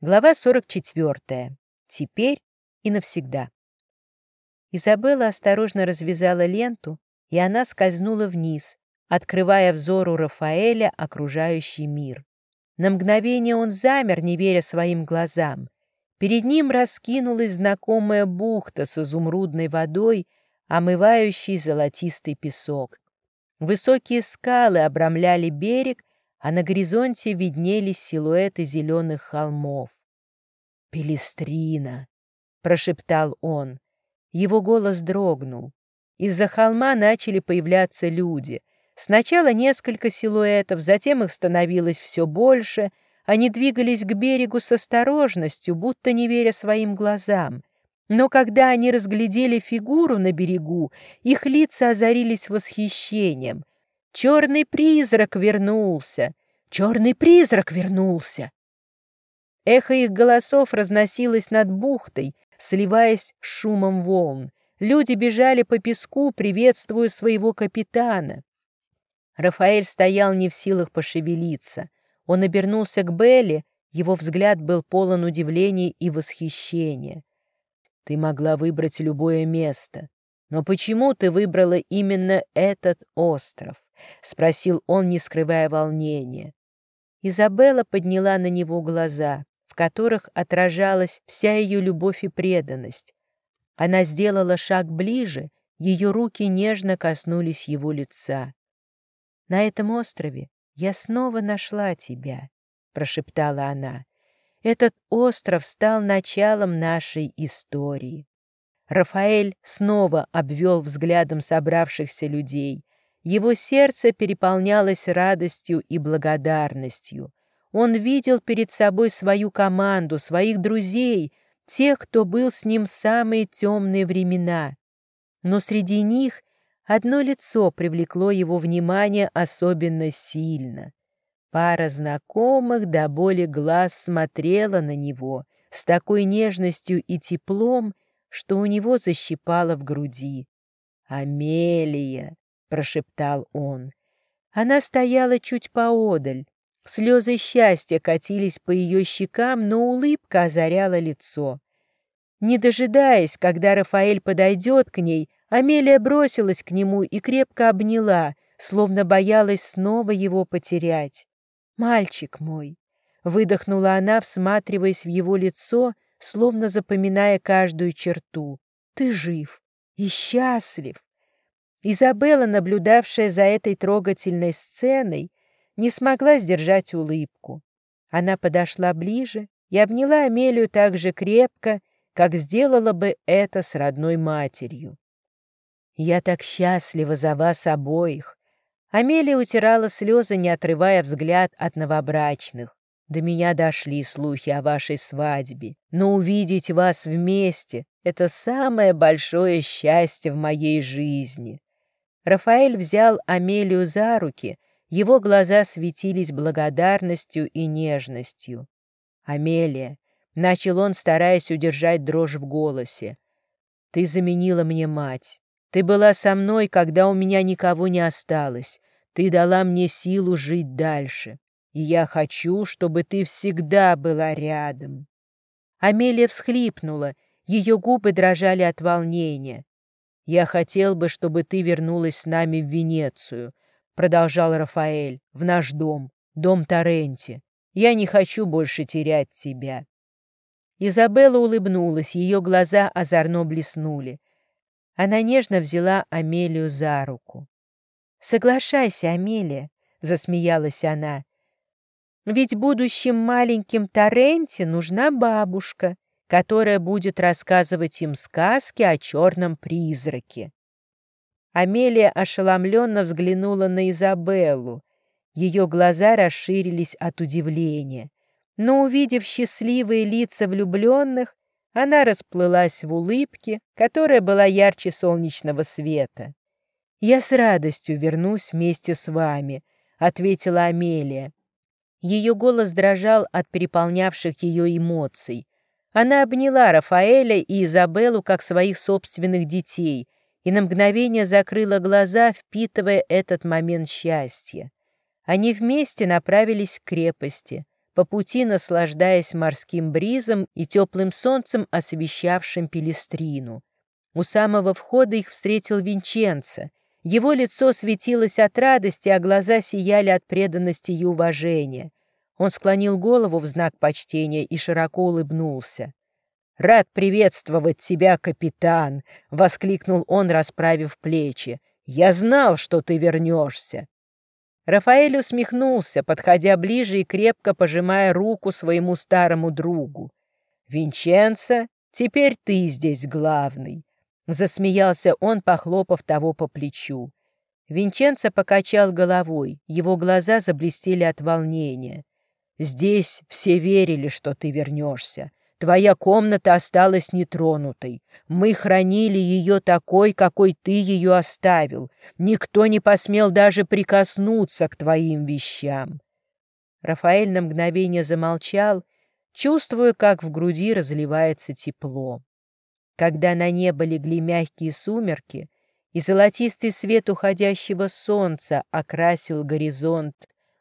Глава 44. Теперь и навсегда. Изабелла осторожно развязала ленту, и она скользнула вниз, открывая взору Рафаэля окружающий мир. На мгновение он замер, не веря своим глазам. Перед ним раскинулась знакомая бухта с изумрудной водой, омывающей золотистый песок. Высокие скалы обрамляли берег, а на горизонте виднелись силуэты зеленых холмов. «Пелестрина!» — прошептал он. Его голос дрогнул. Из-за холма начали появляться люди. Сначала несколько силуэтов, затем их становилось все больше. Они двигались к берегу с осторожностью, будто не веря своим глазам. Но когда они разглядели фигуру на берегу, их лица озарились восхищением. Черный призрак вернулся! Черный призрак вернулся! Эхо их голосов разносилось над бухтой, сливаясь с шумом волн. Люди бежали по песку, приветствуя своего капитана. Рафаэль стоял не в силах пошевелиться. Он обернулся к Белли, его взгляд был полон удивления и восхищения. «Ты могла выбрать любое место. Но почему ты выбрала именно этот остров?» — спросил он, не скрывая волнения. Изабелла подняла на него глаза, в которых отражалась вся ее любовь и преданность. Она сделала шаг ближе, ее руки нежно коснулись его лица. «На этом острове я снова нашла тебя», — прошептала она. «Этот остров стал началом нашей истории». Рафаэль снова обвел взглядом собравшихся людей. Его сердце переполнялось радостью и благодарностью. Он видел перед собой свою команду, своих друзей, тех, кто был с ним в самые темные времена. Но среди них одно лицо привлекло его внимание особенно сильно. Пара знакомых до боли глаз смотрела на него с такой нежностью и теплом, что у него защипало в груди. «Амелия!» — прошептал он. Она стояла чуть поодаль. Слезы счастья катились по ее щекам, но улыбка озаряла лицо. Не дожидаясь, когда Рафаэль подойдет к ней, Амелия бросилась к нему и крепко обняла, словно боялась снова его потерять. «Мальчик мой!» — выдохнула она, всматриваясь в его лицо, словно запоминая каждую черту. «Ты жив и счастлив!» Изабелла, наблюдавшая за этой трогательной сценой, не смогла сдержать улыбку. Она подошла ближе и обняла Амелию так же крепко, как сделала бы это с родной матерью. «Я так счастлива за вас обоих!» Амелия утирала слезы, не отрывая взгляд от новобрачных. «До меня дошли слухи о вашей свадьбе, но увидеть вас вместе — это самое большое счастье в моей жизни. Рафаэль взял Амелию за руки, его глаза светились благодарностью и нежностью. «Амелия», — начал он, стараясь удержать дрожь в голосе, — «ты заменила мне мать. Ты была со мной, когда у меня никого не осталось. Ты дала мне силу жить дальше. И я хочу, чтобы ты всегда была рядом». Амелия всхлипнула, ее губы дрожали от волнения. «Я хотел бы, чтобы ты вернулась с нами в Венецию», — продолжал Рафаэль, — «в наш дом, дом Торренти. Я не хочу больше терять тебя». Изабелла улыбнулась, ее глаза озорно блеснули. Она нежно взяла Амелию за руку. «Соглашайся, Амелия», — засмеялась она. «Ведь будущим маленьким Торренте нужна бабушка, которая будет рассказывать им сказки о черном призраке. Амелия ошеломленно взглянула на Изабеллу. Ее глаза расширились от удивления. Но, увидев счастливые лица влюбленных, она расплылась в улыбке, которая была ярче солнечного света. «Я с радостью вернусь вместе с вами», — ответила Амелия. Ее голос дрожал от переполнявших ее эмоций. Она обняла Рафаэля и Изабеллу как своих собственных детей и на мгновение закрыла глаза, впитывая этот момент счастья. Они вместе направились к крепости. по пути наслаждаясь морским бризом и теплым солнцем, освещавшим Пелестрину. У самого входа их встретил Винченцо. Его лицо светилось от радости, а глаза сияли от преданности и уважения. Он склонил голову в знак почтения и широко улыбнулся. «Рад приветствовать тебя, капитан!» — воскликнул он, расправив плечи. «Я знал, что ты вернешься!» Рафаэль усмехнулся, подходя ближе и крепко пожимая руку своему старому другу. «Винченцо, теперь ты здесь главный!» Засмеялся он, похлопав того по плечу. Винченцо покачал головой, его глаза заблестели от волнения. «Здесь все верили, что ты вернешься. Твоя комната осталась нетронутой. Мы хранили ее такой, какой ты ее оставил. Никто не посмел даже прикоснуться к твоим вещам». Рафаэль на мгновение замолчал, чувствуя, как в груди разливается тепло. Когда на небо легли мягкие сумерки, и золотистый свет уходящего солнца окрасил горизонт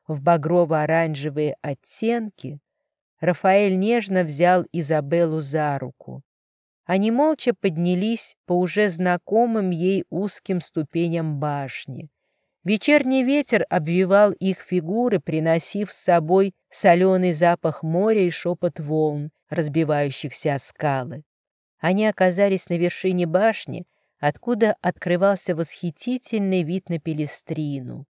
в багрово-оранжевые оттенки, Рафаэль нежно взял Изабеллу за руку. Они молча поднялись по уже знакомым ей узким ступеням башни. Вечерний ветер обвивал их фигуры, приносив с собой соленый запах моря и шепот волн, разбивающихся о скалы. Они оказались на вершине башни, откуда открывался восхитительный вид на Пелестрину.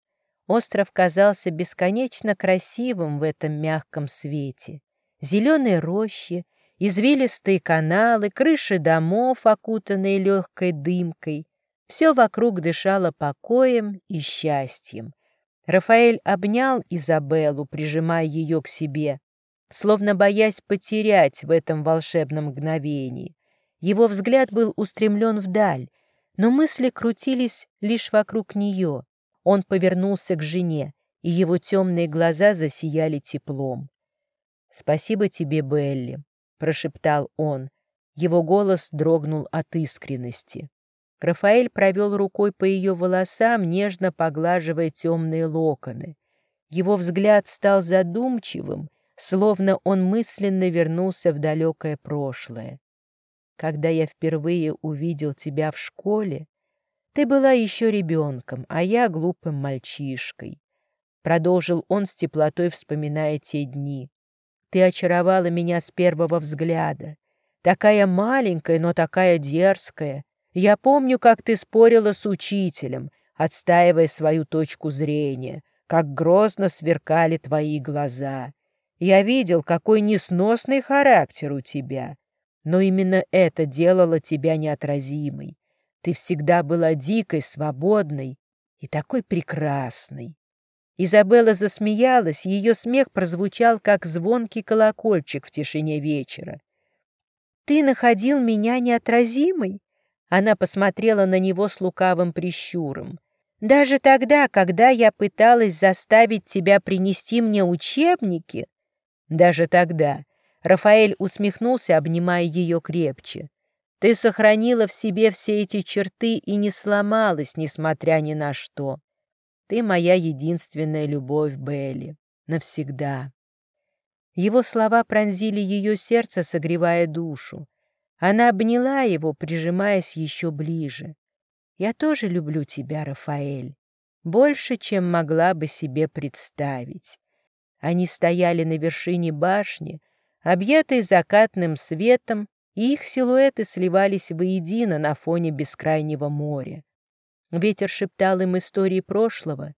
Остров казался бесконечно красивым в этом мягком свете зеленые рощи, извилистые каналы, крыши домов, окутанные легкой дымкой. Все вокруг дышало покоем и счастьем. Рафаэль обнял Изабеллу, прижимая ее к себе, словно боясь потерять в этом волшебном мгновении. Его взгляд был устремлен вдаль, но мысли крутились лишь вокруг нее. Он повернулся к жене, и его темные глаза засияли теплом. «Спасибо тебе, Белли», — прошептал он. Его голос дрогнул от искренности. Рафаэль провел рукой по ее волосам, нежно поглаживая темные локоны. Его взгляд стал задумчивым, словно он мысленно вернулся в далекое прошлое. Когда я впервые увидел тебя в школе, ты была еще ребенком, а я глупым мальчишкой. Продолжил он с теплотой, вспоминая те дни. Ты очаровала меня с первого взгляда. Такая маленькая, но такая дерзкая. Я помню, как ты спорила с учителем, отстаивая свою точку зрения, как грозно сверкали твои глаза. Я видел, какой несносный характер у тебя. Но именно это делало тебя неотразимой. Ты всегда была дикой, свободной и такой прекрасной. Изабелла засмеялась, ее смех прозвучал, как звонкий колокольчик в тишине вечера. «Ты находил меня неотразимой?» Она посмотрела на него с лукавым прищуром. «Даже тогда, когда я пыталась заставить тебя принести мне учебники?» «Даже тогда». Рафаэль усмехнулся, обнимая ее крепче. «Ты сохранила в себе все эти черты и не сломалась, несмотря ни на что. Ты моя единственная любовь, Белли, навсегда. Его слова пронзили ее сердце, согревая душу. Она обняла его, прижимаясь еще ближе. «Я тоже люблю тебя, Рафаэль, больше, чем могла бы себе представить». Они стояли на вершине башни, объятые закатным светом, их силуэты сливались воедино на фоне бескрайнего моря. Ветер шептал им истории прошлого,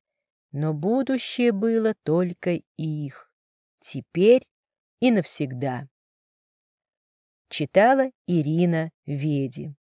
но будущее было только их, теперь и навсегда. Читала Ирина Веди